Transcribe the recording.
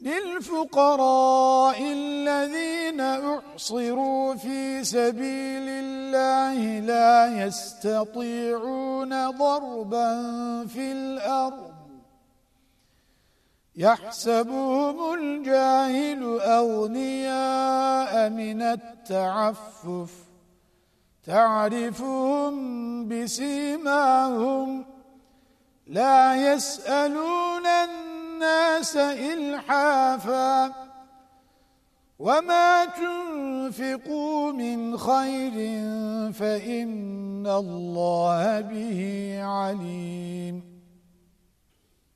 للفقراء الذين أحصروا في سبيل الله لا يستطيعون ضربا في الأرض. يحسبهم الجاهل أغنياء من التعفف. تعرفهم بسيماهم. لا يسألون الناس إلحافا وما تنفقوا من خير فإن الله به عليم